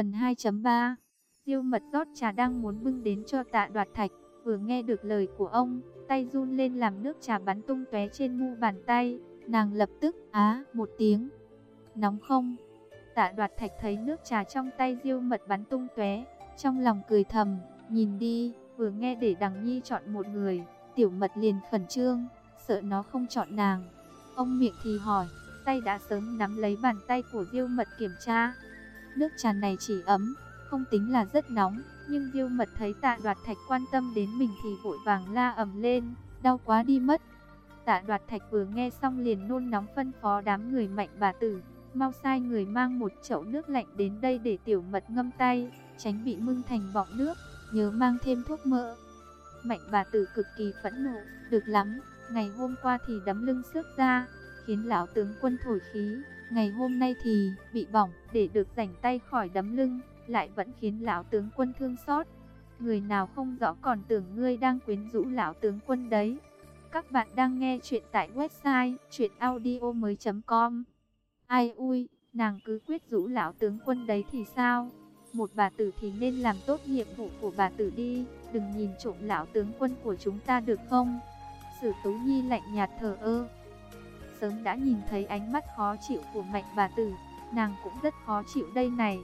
Phần 2.3 Diêu mật rót trà đang muốn bưng đến cho tạ đoạt thạch, vừa nghe được lời của ông, tay run lên làm nước trà bắn tung tóe trên mu bàn tay, nàng lập tức á một tiếng. Nóng không? Tạ đoạt thạch thấy nước trà trong tay diêu mật bắn tung tóe, trong lòng cười thầm, nhìn đi, vừa nghe để đằng nhi chọn một người, tiểu mật liền khẩn trương, sợ nó không chọn nàng. Ông miệng thì hỏi, tay đã sớm nắm lấy bàn tay của diêu mật kiểm tra. Nước trà này chỉ ấm, không tính là rất nóng, nhưng Diêu Mật thấy Tạ Đoạt Thạch quan tâm đến mình thì vội vàng la ầm lên, đau quá đi mất. Tạ Đoạt Thạch vừa nghe xong liền nôn nóng phân phó đám người mạnh bà tử, mau sai người mang một chậu nước lạnh đến đây để tiểu mật ngâm tay, tránh bị mưng thành bọng nước, nhớ mang thêm thuốc mỡ. Mạnh bà tử cực kỳ phẫn nộ, được lắm, ngày hôm qua thì đấm lưng xước ra, khiến lão tướng quân thổi khí, ngày hôm nay thì bị bỏng để được rảnh tay khỏi đấm lưng lại vẫn khiến lão tướng quân thương xót. Người nào không rõ còn tưởng ngươi đang quyến rũ lão tướng quân đấy. Các bạn đang nghe chuyện tại website chuyenaudio.com Ai ui, nàng cứ quyết rũ lão tướng quân đấy thì sao? Một bà tử thì nên làm tốt nhiệm vụ của bà tử đi, đừng nhìn trộm lão tướng quân của chúng ta được không? Sử Tú Nhi lạnh nhạt thờ ơ. Sớm đã nhìn thấy ánh mắt khó chịu của mạnh bà tử, nàng cũng rất khó chịu đây này.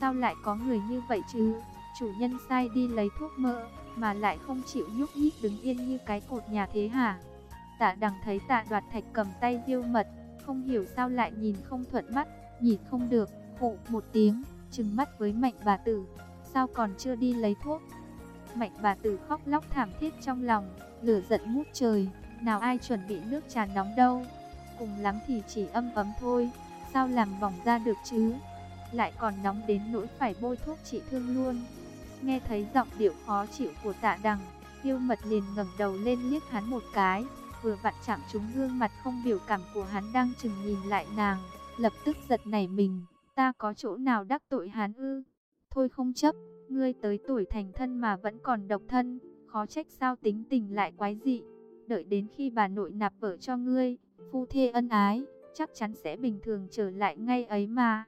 Sao lại có người như vậy chứ? Chủ nhân sai đi lấy thuốc mỡ, mà lại không chịu nhúc nhích đứng yên như cái cột nhà thế hả? Tạ đằng thấy tạ đoạt thạch cầm tay diêu mật, không hiểu sao lại nhìn không thuận mắt, nhìn không được, khụ một tiếng, trừng mắt với mạnh bà tử. Sao còn chưa đi lấy thuốc? Mạnh bà tử khóc lóc thảm thiết trong lòng, lửa giận ngút trời, nào ai chuẩn bị nước trà nóng đâu. Cùng lắm thì chỉ âm ấm thôi, sao làm bỏng ra được chứ? lại còn nóng đến nỗi phải bôi thuốc trị thương luôn. Nghe thấy giọng điệu khó chịu của tạ đằng, tiêu mật liền ngẩng đầu lên liếc hắn một cái, vừa vặn chạm trúng gương mặt không biểu cảm của hắn đang chừng nhìn lại nàng, lập tức giật nảy mình, ta có chỗ nào đắc tội hắn ư? Thôi không chấp, ngươi tới tuổi thành thân mà vẫn còn độc thân, khó trách sao tính tình lại quái dị. Đợi đến khi bà nội nạp vợ cho ngươi, phu thê ân ái, chắc chắn sẽ bình thường trở lại ngay ấy mà.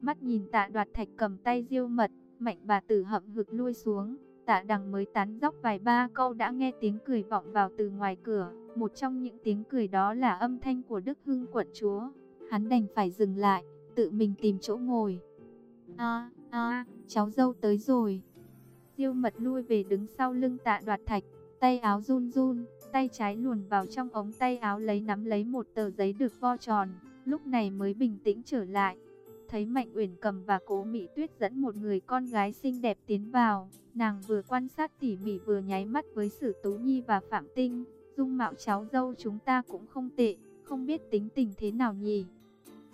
Mắt nhìn tạ đoạt thạch cầm tay diêu mật, mạnh bà tử hậm hực lui xuống. Tạ đằng mới tán dóc vài ba câu đã nghe tiếng cười vọng vào từ ngoài cửa. Một trong những tiếng cười đó là âm thanh của Đức Hưng quận chúa. Hắn đành phải dừng lại, tự mình tìm chỗ ngồi. a a cháu dâu tới rồi. Diêu mật lui về đứng sau lưng tạ đoạt thạch, tay áo run run, tay trái luồn vào trong ống tay áo lấy nắm lấy một tờ giấy được vo tròn, lúc này mới bình tĩnh trở lại. Thấy Mạnh Uyển Cầm và Cố Mỹ Tuyết dẫn một người con gái xinh đẹp tiến vào, nàng vừa quan sát tỉ mỉ vừa nháy mắt với Sử Tú Nhi và Phạm Tinh, dung mạo cháu dâu chúng ta cũng không tệ, không biết tính tình thế nào nhỉ.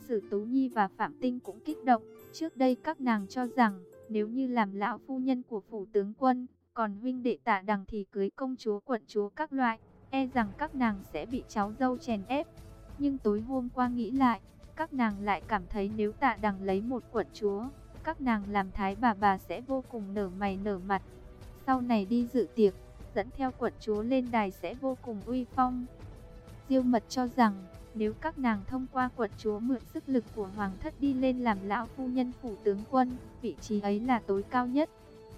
Sử Tú Nhi và Phạm Tinh cũng kích động, trước đây các nàng cho rằng, nếu như làm lão phu nhân của phủ tướng quân, còn huynh đệ tạ đằng thì cưới công chúa quận chúa các loại, e rằng các nàng sẽ bị cháu dâu chèn ép. Nhưng tối hôm qua nghĩ lại, các nàng lại cảm thấy nếu tạ đằng lấy một quận chúa, các nàng làm thái bà bà sẽ vô cùng nở mày nở mặt. Sau này đi dự tiệc, dẫn theo quận chúa lên đài sẽ vô cùng uy phong. Diêu mật cho rằng, nếu các nàng thông qua quận chúa mượn sức lực của hoàng thất đi lên làm lão phu nhân phủ tướng quân, vị trí ấy là tối cao nhất.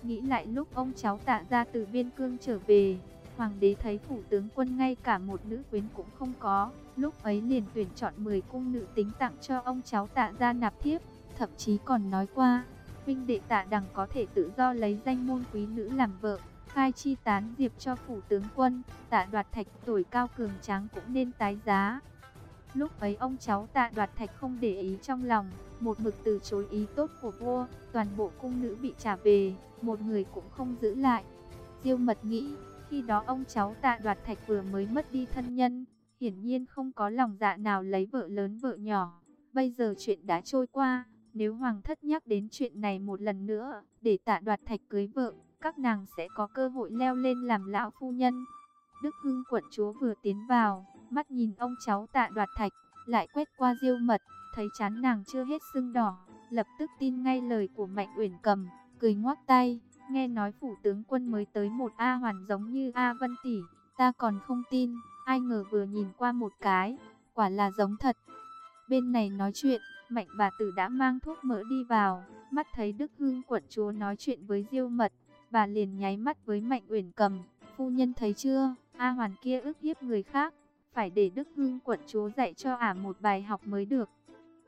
Nghĩ lại lúc ông cháu tạ ra từ biên cương trở về, Hoàng đế thấy phủ tướng quân ngay cả một nữ quyến cũng không có, lúc ấy liền tuyển chọn 10 cung nữ tính tặng cho ông cháu tạ ra nạp thiếp, thậm chí còn nói qua, huynh đệ tạ đằng có thể tự do lấy danh môn quý nữ làm vợ, khai chi tán diệp cho phủ tướng quân, tạ đoạt thạch tuổi cao cường tráng cũng nên tái giá. Lúc ấy ông cháu tạ đoạt thạch không để ý trong lòng, một mực từ chối ý tốt của vua, toàn bộ cung nữ bị trả về, một người cũng không giữ lại. Diêu mật nghĩ, khi đó ông cháu tạ đoạt thạch vừa mới mất đi thân nhân, hiển nhiên không có lòng dạ nào lấy vợ lớn vợ nhỏ. Bây giờ chuyện đã trôi qua, nếu hoàng thất nhắc đến chuyện này một lần nữa, để tạ đoạt thạch cưới vợ, các nàng sẽ có cơ hội leo lên làm lão phu nhân. Đức Hưng quận chúa vừa tiến vào, mắt nhìn ông cháu tạ đoạt thạch, lại quét qua diêu mật, thấy chán nàng chưa hết sưng đỏ, lập tức tin ngay lời của Mạnh Uyển Cầm, cười ngoác tay, Nghe nói phủ tướng quân mới tới một A hoàn giống như A Vân Tỷ, ta còn không tin, ai ngờ vừa nhìn qua một cái, quả là giống thật. Bên này nói chuyện, mạnh bà tử đã mang thuốc mỡ đi vào, Mắt thấy Đức hương quận chúa nói chuyện với Diêu Mật, bà liền nháy mắt với Mạnh Uyển Cầm, "Phu nhân thấy chưa, A Hoàn kia ức hiếp người khác, phải để Đức hương quận chúa dạy cho ả một bài học mới được."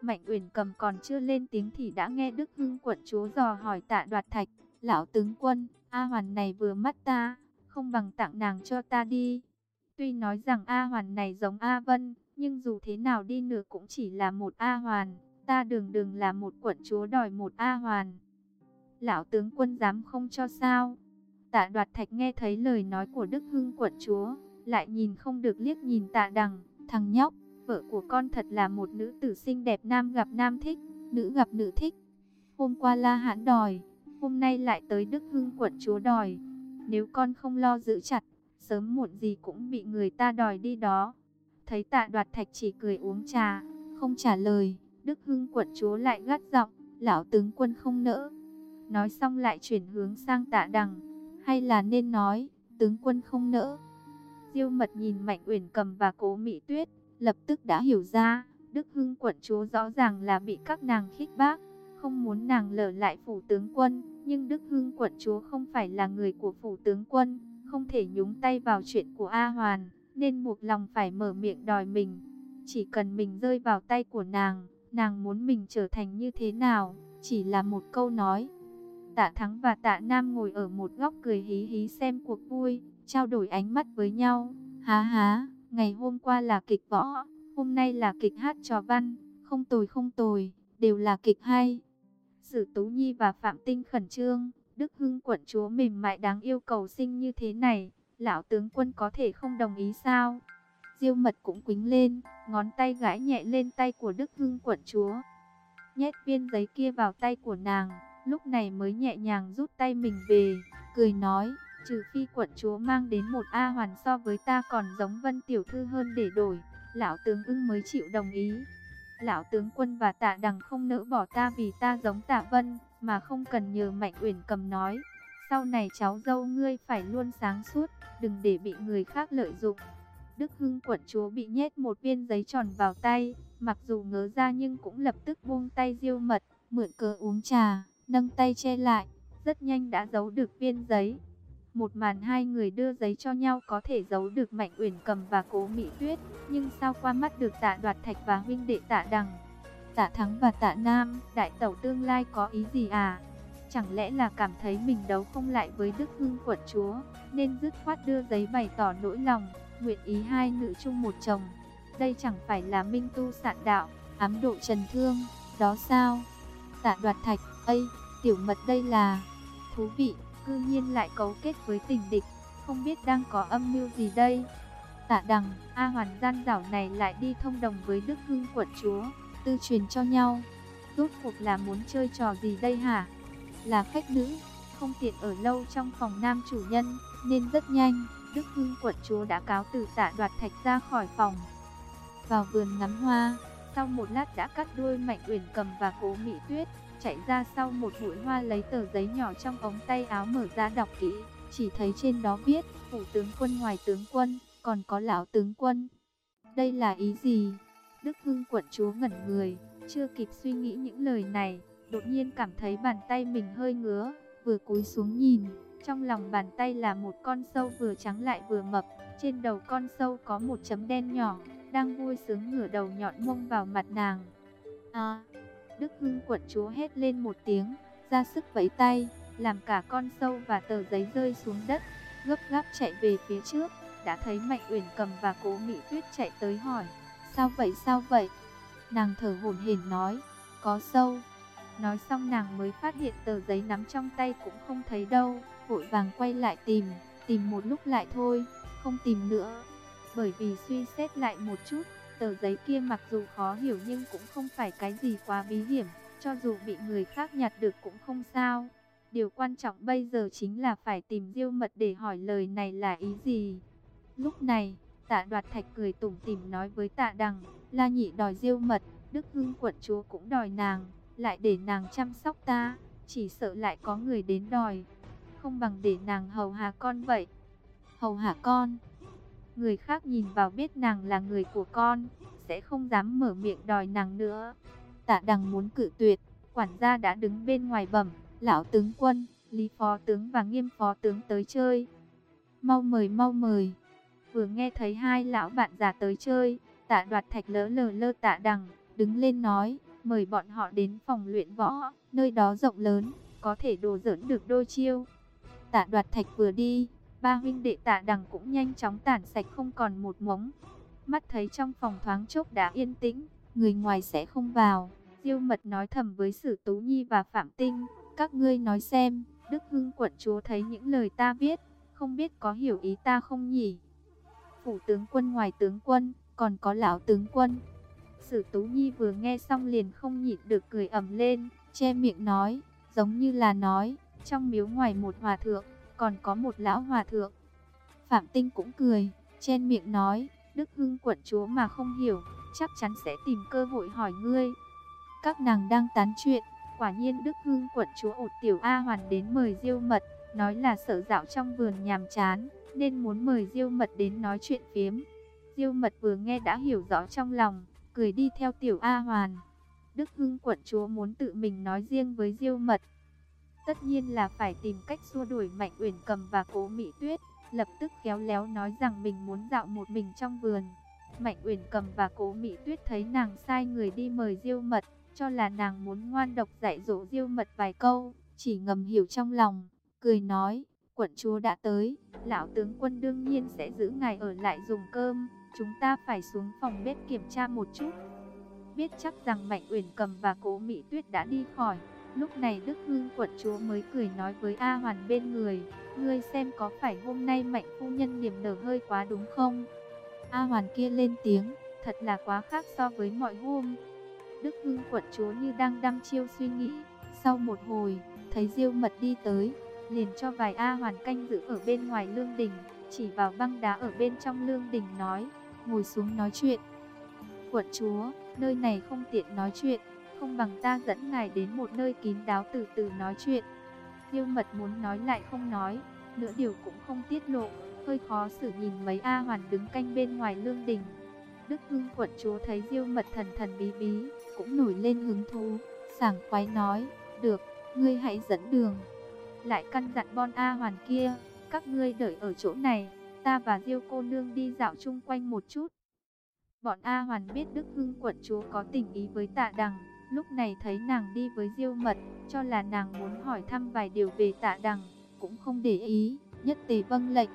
Mạnh Uyển Cầm còn chưa lên tiếng thì đã nghe Đức Hưng quận chúa dò hỏi Tạ Đoạt Thạch, "Lão tướng quân, A Hoàn này vừa mắt ta, không bằng tặng nàng cho ta đi." Tuy nói rằng A Hoàn này giống A Vân, nhưng dù thế nào đi nữa cũng chỉ là một A Hoàn, ta đường đường là một quận chúa đòi một A Hoàn. Lão tướng quân dám không cho sao? Tạ đoạt thạch nghe thấy lời nói của Đức Hưng quận chúa, lại nhìn không được liếc nhìn tạ đằng, thằng nhóc, vợ của con thật là một nữ tử xinh đẹp nam gặp nam thích, nữ gặp nữ thích. Hôm qua La Hãn đòi, hôm nay lại tới Đức Hưng quận chúa đòi. Nếu con không lo giữ chặt, sớm muộn gì cũng bị người ta đòi đi đó. Thấy tạ đoạt thạch chỉ cười uống trà, không trả lời, Đức Hưng quận chúa lại gắt giọng, lão tướng quân không nỡ. Nói xong lại chuyển hướng sang tạ đằng, hay là nên nói, tướng quân không nỡ. Diêu mật nhìn Mạnh Uyển cầm và cố Mỹ Tuyết, lập tức đã hiểu ra, Đức Hưng quận chúa rõ ràng là bị các nàng khích bác, không muốn nàng lở lại phủ tướng quân, nhưng Đức Hưng quận chúa không phải là người của phủ tướng quân, không thể nhúng tay vào chuyện của A Hoàn, nên buộc lòng phải mở miệng đòi mình. Chỉ cần mình rơi vào tay của nàng, nàng muốn mình trở thành như thế nào, chỉ là một câu nói. Tạ Thắng và Tạ Nam ngồi ở một góc cười hí hí xem cuộc vui, trao đổi ánh mắt với nhau. Há há, ngày hôm qua là kịch võ, hôm nay là kịch hát trò văn, không tồi không tồi, đều là kịch hay. Sử Tú Nhi và Phạm Tinh khẩn trương, Đức Hưng quận chúa mềm mại đáng yêu cầu sinh như thế này, lão tướng quân có thể không đồng ý sao? Diêu mật cũng quính lên, ngón tay gãi nhẹ lên tay của Đức Hưng quận chúa. Nhét viên giấy kia vào tay của nàng, lúc này mới nhẹ nhàng rút tay mình về, cười nói, trừ phi quận chúa mang đến một A hoàn so với ta còn giống vân tiểu thư hơn để đổi, lão tướng ưng mới chịu đồng ý. Lão tướng quân và tạ đằng không nỡ bỏ ta vì ta giống tạ vân, mà không cần nhờ Mạnh Uyển cầm nói. Sau này cháu dâu ngươi phải luôn sáng suốt, đừng để bị người khác lợi dụng. Đức Hưng quận chúa bị nhét một viên giấy tròn vào tay, mặc dù ngớ ra nhưng cũng lập tức buông tay diêu mật, mượn cớ uống trà, nâng tay che lại, rất nhanh đã giấu được viên giấy. Một màn hai người đưa giấy cho nhau có thể giấu được Mạnh Uyển Cầm và Cố Mỹ Tuyết, nhưng sao qua mắt được Tạ Đoạt Thạch và huynh đệ Tạ Đằng? Tạ Thắng và Tạ Nam, đại tẩu tương lai có ý gì à? Chẳng lẽ là cảm thấy mình đấu không lại với Đức Hưng quận chúa, nên dứt khoát đưa giấy bày tỏ nỗi lòng, nguyện ý hai nữ chung một chồng. Đây chẳng phải là minh tu sạn đạo, ám độ trần thương, đó sao? Tạ đoạt thạch, ây, tiểu mật đây là... Thú vị, cư nhiên lại cấu kết với tình địch, không biết đang có âm mưu gì đây? Tạ đằng, A hoàn gian dảo này lại đi thông đồng với Đức Hưng quận chúa, tư truyền cho nhau. Rốt cuộc là muốn chơi trò gì đây hả? Là khách nữ, không tiện ở lâu trong phòng nam chủ nhân, nên rất nhanh, Đức Hưng quận chúa đã cáo từ tạ đoạt thạch ra khỏi phòng. Vào vườn ngắm hoa, sau một lát đã cắt đuôi Mạnh Uyển cầm và cố Mỹ Tuyết, chạy ra sau một bụi hoa lấy tờ giấy nhỏ trong ống tay áo mở ra đọc kỹ, chỉ thấy trên đó viết, phủ tướng quân ngoài tướng quân, còn có lão tướng quân. Đây là ý gì? Đức Hưng quận chúa ngẩn người, chưa kịp suy nghĩ những lời này, đột nhiên cảm thấy bàn tay mình hơi ngứa, vừa cúi xuống nhìn, trong lòng bàn tay là một con sâu vừa trắng lại vừa mập, trên đầu con sâu có một chấm đen nhỏ, đang vui sướng ngửa đầu nhọn mông vào mặt nàng. À, Đức Hưng quận chúa hét lên một tiếng, ra sức vẫy tay, làm cả con sâu và tờ giấy rơi xuống đất, gấp gáp chạy về phía trước, đã thấy Mạnh Uyển Cầm và Cố Mỹ Tuyết chạy tới hỏi, sao vậy sao vậy? Nàng thở hổn hển nói, có sâu. Nói xong nàng mới phát hiện tờ giấy nắm trong tay cũng không thấy đâu, vội vàng quay lại tìm, tìm một lúc lại thôi, không tìm nữa. Bởi vì suy xét lại một chút, tờ giấy kia mặc dù khó hiểu nhưng cũng không phải cái gì quá bí hiểm, cho dù bị người khác nhặt được cũng không sao. Điều quan trọng bây giờ chính là phải tìm diêu mật để hỏi lời này là ý gì. Lúc này, tạ đoạt thạch cười tủm tỉm nói với tạ đằng, la nhị đòi diêu mật, Đức Hưng quận chúa cũng đòi nàng, lại để nàng chăm sóc ta, chỉ sợ lại có người đến đòi. Không bằng để nàng hầu hạ con vậy. Hầu hạ con. Người khác nhìn vào biết nàng là người của con, sẽ không dám mở miệng đòi nàng nữa. Tạ đằng muốn cự tuyệt, quản gia đã đứng bên ngoài bẩm, lão tướng quân, Lý phó tướng và Nghiêm phó tướng tới chơi. Mau mời mau mời. Vừa nghe thấy hai lão bạn già tới chơi, tạ đoạt thạch lỡ lờ lơ tạ đằng, đứng lên nói, mời bọn họ đến phòng luyện võ, nơi đó rộng lớn, có thể đồ dỡn được đôi chiêu. Tạ đoạt thạch vừa đi, ba huynh đệ tạ đằng cũng nhanh chóng tản sạch không còn một mống. Mắt thấy trong phòng thoáng chốc đã yên tĩnh, người ngoài sẽ không vào. Diêu mật nói thầm với Sử Tú Nhi và Phạm Tinh, các ngươi nói xem, Đức Hưng quận chúa thấy những lời ta viết, không biết có hiểu ý ta không nhỉ? Phủ tướng quân ngoài tướng quân, còn có lão tướng quân. Sử Tú Nhi vừa nghe xong liền không nhịn được cười ầm lên, che miệng nói, giống như là nói, trong miếu ngoài một hòa thượng, còn có một lão hòa thượng. Phạm Tinh cũng cười, chen miệng nói, Đức Hưng quận chúa mà không hiểu, chắc chắn sẽ tìm cơ hội hỏi ngươi. Các nàng đang tán chuyện, quả nhiên Đức Hưng quận chúa ột tiểu A Hoàn đến mời Diêu Mật, nói là sợ dạo trong vườn nhàm chán, nên muốn mời Diêu Mật đến nói chuyện phiếm. Diêu Mật vừa nghe đã hiểu rõ trong lòng, cười đi theo tiểu A Hoàn. Đức Hưng quận chúa muốn tự mình nói riêng với Diêu Mật. Tất nhiên là phải tìm cách xua đuổi Mạnh Uyển Cầm và Cố Mỹ Tuyết, lập tức khéo léo nói rằng mình muốn dạo một mình trong vườn. Mạnh Uyển Cầm và Cố Mỹ Tuyết thấy nàng sai người đi mời Diêu Mật, cho là nàng muốn ngoan độc dạy dỗ Diêu Mật vài câu, chỉ ngầm hiểu trong lòng, cười nói: "Quận chúa đã tới, lão tướng quân đương nhiên sẽ giữ ngài ở lại dùng cơm, chúng ta phải xuống phòng bếp kiểm tra một chút." Biết chắc rằng Mạnh Uyển Cầm và Cố Mỹ Tuyết đã đi khỏi, lúc này Đức Hưng quận chúa mới cười nói với A Hoàn bên người, "Ngươi xem có phải hôm nay Mạnh phu nhân niềm nở hơi quá đúng không?" A Hoàn kia lên tiếng, thật là quá khác so với mọi hôm. Đức Hưng quận chúa như đang đăm chiêu suy nghĩ, sau một hồi, thấy Diêu Mật đi tới, liền cho vài A Hoàn canh giữ ở bên ngoài lương đình, chỉ vào băng đá ở bên trong lương đình nói, ngồi xuống nói chuyện. Quận chúa, nơi này không tiện nói chuyện, không bằng ta dẫn ngài đến một nơi kín đáo từ từ nói chuyện. Diêu Mật muốn nói lại không nói, nửa điều cũng không tiết lộ, hơi khó xử nhìn mấy A Hoàn đứng canh bên ngoài lương đình. Đức Hưng quận chúa thấy Diêu Mật thần thần bí bí, cũng nổi lên hứng thú, sảng khoái nói, được, ngươi hãy dẫn đường. Lại căn dặn bon A Hoàn kia, các ngươi đợi ở chỗ này, ta và Diêu cô nương đi dạo chung quanh một chút. Bọn A Hoàn biết Đức Hưng quận chúa có tình ý với tạ đằng, lúc này thấy nàng đi với Diêu Mật, cho là nàng muốn hỏi thăm vài điều về tạ đằng, cũng không để ý, nhất tề vâng lệnh.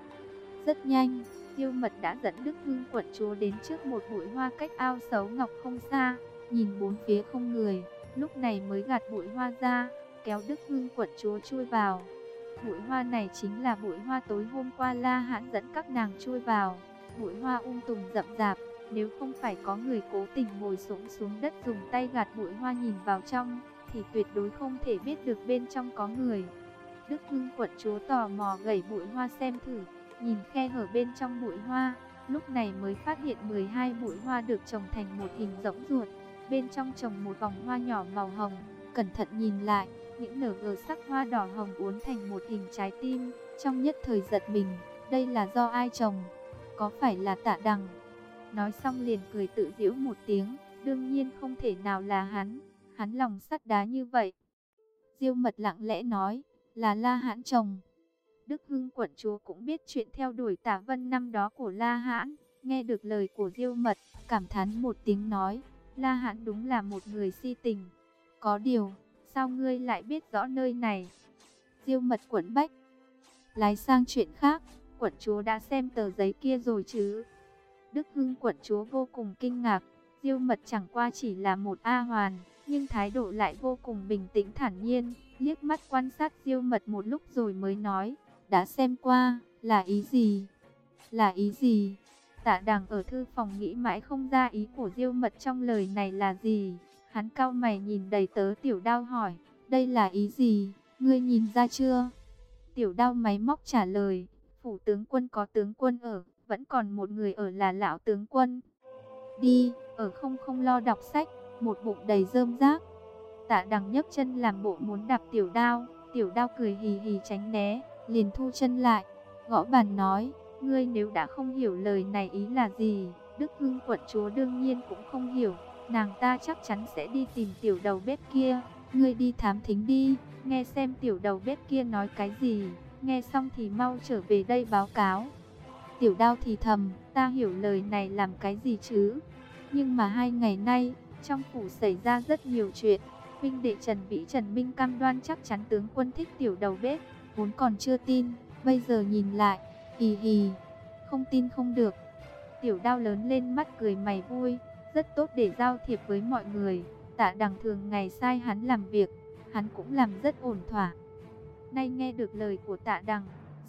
Rất nhanh, Diêu Mật đã dẫn Đức Hưng quận chúa đến trước một bụi hoa cách ao xấu ngọc không xa, nhìn bốn phía không người, lúc này mới gạt bụi hoa ra, kéo Đức Hưng quận chúa chui vào. Bụi hoa này chính là bụi hoa tối hôm qua La Hãn dẫn các nàng chui vào. Bụi hoa ung um tùm rậm rạp, nếu không phải có người cố tình ngồi xổm xuống đất dùng tay gạt bụi hoa nhìn vào trong, thì tuyệt đối không thể biết được bên trong có người. Đức Hưng quận chúa tò mò gẩy bụi hoa xem thử, nhìn khe hở bên trong bụi hoa, lúc này mới phát hiện 12 bụi hoa được trồng thành một hình rỗng ruột, bên trong trồng một vòng hoa nhỏ màu hồng, cẩn thận nhìn lại, những nở gờ sắc hoa đỏ hồng uốn thành một hình trái tim, trong nhất thời giật mình, đây là do ai trồng? Có phải là tạ đằng? Nói xong liền cười tự giễu một tiếng, đương nhiên không thể nào là hắn, hắn lòng sắt đá như vậy. Diêu mật lặng lẽ nói, là La Hãn chồng. Đức Hưng quận chúa cũng biết chuyện theo đuổi tả vân năm đó của La Hãn, nghe được lời của Diêu mật, cảm thán một tiếng nói, La Hãn đúng là một người si tình. Có điều, sao ngươi lại biết rõ nơi này? Diêu mật quận bách. Lái sang chuyện khác, quận chúa đã xem tờ giấy kia rồi chứ? Đức Hưng quận chúa vô cùng kinh ngạc, Diêu Mật chẳng qua chỉ là một A hoàn, nhưng thái độ lại vô cùng bình tĩnh thản nhiên, liếc mắt quan sát Diêu Mật một lúc rồi mới nói, đã xem qua, là ý gì? Là ý gì? Tạ Đằng ở thư phòng nghĩ mãi không ra ý của Diêu Mật trong lời này là gì. Hắn cau mày nhìn đầy tớ Tiểu Đao hỏi, đây là ý gì? Ngươi nhìn ra chưa? Tiểu Đao máy móc trả lời, phủ tướng quân có tướng quân ở, vẫn còn một người ở là lão tướng quân. Đi, ở không không lo đọc sách, một bụng đầy rơm rác. Tạ đằng nhấc chân làm bộ muốn đạp tiểu đao, tiểu đao cười hì hì tránh né, liền thu chân lại, gõ bàn nói, ngươi nếu đã không hiểu lời này ý là gì, Đức Hưng quận chúa đương nhiên cũng không hiểu, nàng ta chắc chắn sẽ đi tìm tiểu đầu bếp kia, ngươi đi thám thính đi, nghe xem tiểu đầu bếp kia nói cái gì, nghe xong thì mau trở về đây báo cáo. Tiểu đao thì thầm, ta hiểu lời này làm cái gì chứ, nhưng mà hai ngày nay, trong phủ xảy ra rất nhiều chuyện, Minh đệ Trần Vĩ Trần Minh cam đoan chắc chắn tướng quân thích tiểu đầu bếp, vốn còn chưa tin, bây giờ nhìn lại, hì hì, không tin không được. Tiểu đao lớn lên mắt cười mày vui, rất tốt để giao thiệp với mọi người. Tạ đằng thường ngày sai hắn làm việc, hắn cũng làm rất ổn thỏa. Nay nghe được lời của tạ đằng,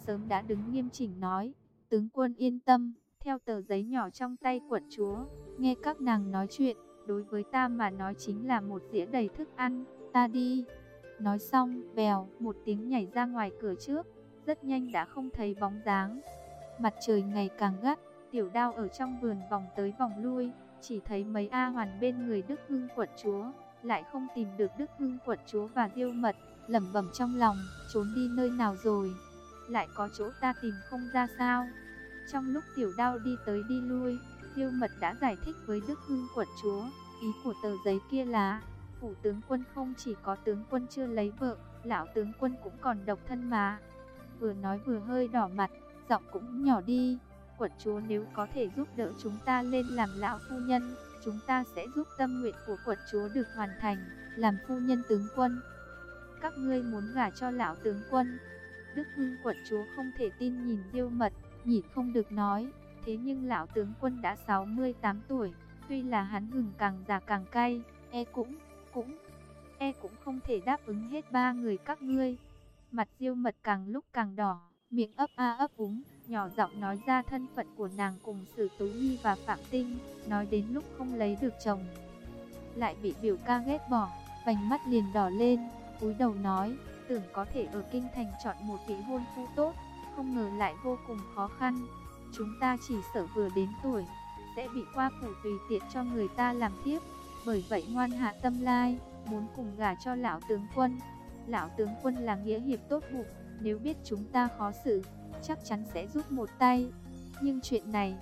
sớm đã đứng nghiêm chỉnh nói, tướng quân yên tâm, theo tờ giấy nhỏ trong tay quận chúa, nghe các nàng nói chuyện, đối với ta mà nói chính là một dĩa đầy thức ăn, ta đi. Nói xong, bèo, một tiếng nhảy ra ngoài cửa trước, rất nhanh đã không thấy bóng dáng. Mặt trời ngày càng gắt, tiểu đao ở trong vườn vòng tới vòng lui, chỉ thấy mấy A hoàn bên người Đức Hưng quận chúa, lại không tìm được Đức Hưng quận chúa và Diêu Mật, lẩm bẩm trong lòng, trốn đi nơi nào rồi? Lại có chỗ ta tìm không ra sao? Trong lúc tiểu đao đi tới đi lui, tiêu Mật đã giải thích với Đức Hưng quận chúa, ý của tờ giấy kia là, phủ tướng quân không chỉ có tướng quân chưa lấy vợ, lão tướng quân cũng còn độc thân mà. Vừa nói vừa hơi đỏ mặt, giọng cũng nhỏ đi. Quận chúa nếu có thể giúp đỡ chúng ta lên làm lão phu nhân, chúng ta sẽ giúp tâm nguyện của quận chúa được hoàn thành, làm phu nhân tướng quân. Các ngươi muốn gả cho lão tướng quân. Đức Hưng quận chúa không thể tin nhìn Diêu Mật, nhịn không được nói, thế nhưng lão tướng quân đã 68 tuổi, tuy là hắn hừng càng già càng cay, e cũng, cũng, e cũng không thể đáp ứng hết ba người các ngươi. Mặt Diêu Mật càng lúc càng đỏ, miệng ấp a ấp úng, nhỏ giọng nói ra thân phận của nàng cùng Sử Tú Nhi và Phạm Tinh, nói đến lúc không lấy được chồng. Lại bị biểu ca ghét bỏ, vành mắt liền đỏ lên, cúi đầu nói, tưởng có thể ở kinh thành chọn một vị hôn phu tốt, không ngờ lại vô cùng khó khăn. Chúng ta chỉ sợ vừa đến tuổi, sẽ bị qua phủ tùy tiện cho người ta làm tiếp. Bởi vậy ngoan hạ tâm lai, muốn cùng gả cho lão tướng quân. Lão tướng quân là nghĩa hiệp tốt bụng, nếu biết chúng ta khó xử, chắc chắn sẽ giúp một tay. Nhưng chuyện này,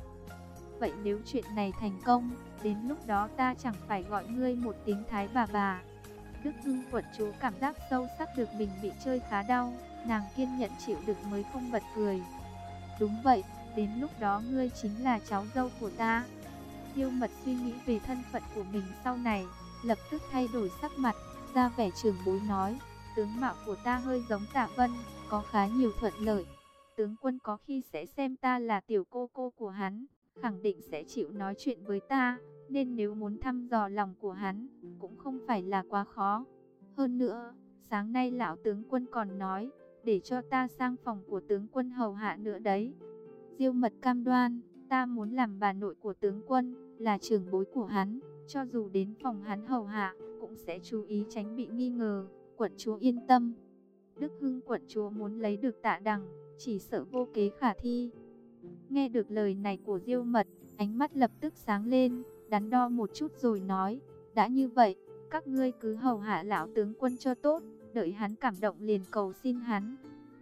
vậy nếu chuyện này thành công, đến lúc đó ta chẳng phải gọi ngươi một tiếng thái bà bà. Đức Hưng quận chúa cảm giác sâu sắc được mình bị chơi khá đau, nàng kiên nhẫn chịu đựng mới không bật cười. Đúng vậy, đến lúc đó ngươi chính là cháu dâu của ta. Tiêu mật suy nghĩ về thân phận của mình sau này, lập tức thay đổi sắc mặt, ra vẻ trường bối nói, tướng mạo của ta hơi giống tạ vân, có khá nhiều thuận lợi. Tướng quân có khi sẽ xem ta là tiểu cô cô của hắn, khẳng định sẽ chịu nói chuyện với ta, nên nếu muốn thăm dò lòng của hắn, cũng không phải là quá khó. Hơn nữa, sáng nay lão tướng quân còn nói, để cho ta sang phòng của tướng quân hầu hạ nữa đấy. Diêu mật cam đoan, ta muốn làm bà nội của tướng quân, là trưởng bối của hắn, cho dù đến phòng hắn hầu hạ, cũng sẽ chú ý tránh bị nghi ngờ, quận chúa yên tâm. Đức Hưng quận chúa muốn lấy được tạ đằng, chỉ sợ vô kế khả thi. Nghe được lời này của Diêu Mật, ánh mắt lập tức sáng lên, đắn đo một chút rồi nói, đã như vậy, các ngươi cứ hầu hạ lão tướng quân cho tốt, đợi hắn cảm động liền cầu xin hắn.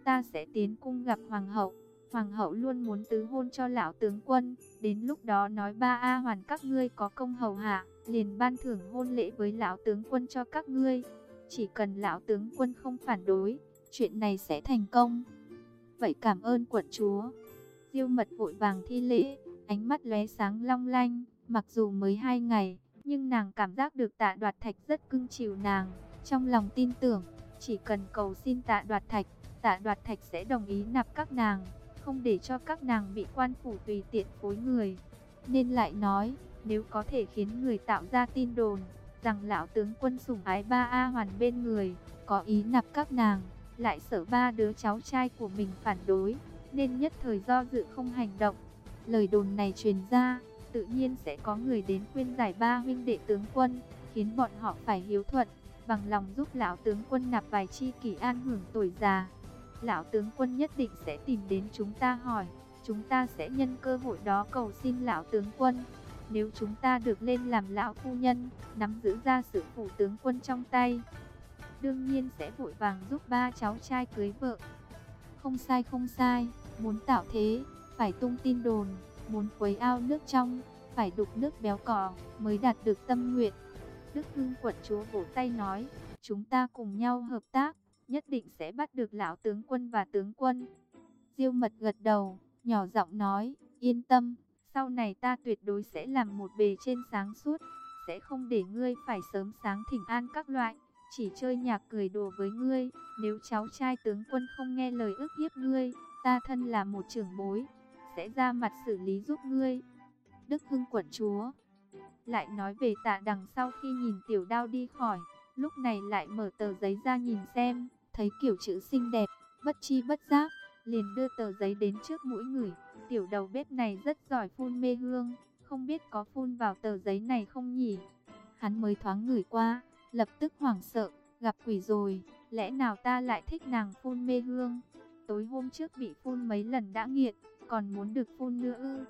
Ta sẽ tiến cung gặp hoàng hậu, hoàng hậu luôn muốn tứ hôn cho lão tướng quân, đến lúc đó nói ba A hoàn các ngươi có công hầu hạ, liền ban thưởng hôn lễ với lão tướng quân cho các ngươi. Chỉ cần lão tướng quân không phản đối, chuyện này sẽ thành công. Vậy cảm ơn quận chúa. Diêu mật vội vàng thi lễ, ánh mắt lóe sáng long lanh, mặc dù mới hai ngày, nhưng nàng cảm giác được tạ đoạt thạch rất cưng chiều nàng, trong lòng tin tưởng, chỉ cần cầu xin tạ đoạt thạch, tạ đoạt thạch sẽ đồng ý nạp các nàng, không để cho các nàng bị quan phủ tùy tiện phối người. Nên lại nói, nếu có thể khiến người tạo ra tin đồn, rằng lão tướng quân sủng ái ba A hoàn bên người, có ý nạp các nàng, lại sợ ba đứa cháu trai của mình phản đối, nên nhất thời do dự không hành động. Lời đồn này truyền ra, tự nhiên sẽ có người đến khuyên giải ba huynh đệ tướng quân, khiến bọn họ phải hiếu thuận, bằng lòng giúp lão tướng quân nạp vài chi kỷ an hưởng tuổi già. Lão tướng quân nhất định sẽ tìm đến chúng ta hỏi, chúng ta sẽ nhân cơ hội đó cầu xin lão tướng quân. Nếu chúng ta được lên làm lão phu nhân, nắm giữ ra sự phủ tướng quân trong tay, đương nhiên sẽ vội vàng giúp ba cháu trai cưới vợ. Không sai không sai, muốn tạo thế, phải tung tin đồn, muốn quấy ao nước trong, phải đục nước béo cò, mới đạt được tâm nguyện. Đức Hưng quận chúa vỗ tay nói, chúng ta cùng nhau hợp tác, nhất định sẽ bắt được lão tướng quân và tướng quân. Diêu mật gật đầu, nhỏ giọng nói, yên tâm, sau này ta tuyệt đối sẽ làm một bề trên sáng suốt, sẽ không để ngươi phải sớm sáng thỉnh an các loại, chỉ chơi nhạc cười đùa với ngươi, nếu cháu trai tướng quân không nghe lời ức hiếp ngươi, ta thân là một trưởng bối, sẽ ra mặt xử lý giúp ngươi. Đức Hưng quận chúa lại nói về tạ đằng sau khi nhìn tiểu đao đi khỏi, lúc này lại mở tờ giấy ra nhìn xem, thấy kiểu chữ xinh đẹp, bất chi bất giác, liền đưa tờ giấy đến trước mũi người. Tiểu đầu bếp này rất giỏi phun mê hương, không biết có phun vào tờ giấy này không nhỉ? Hắn mới thoáng ngửi qua, lập tức hoảng sợ, gặp quỷ rồi, lẽ nào ta lại thích nàng phun mê hương? Tối hôm trước bị phun mấy lần đã nghiện, còn muốn được phun nữa ư?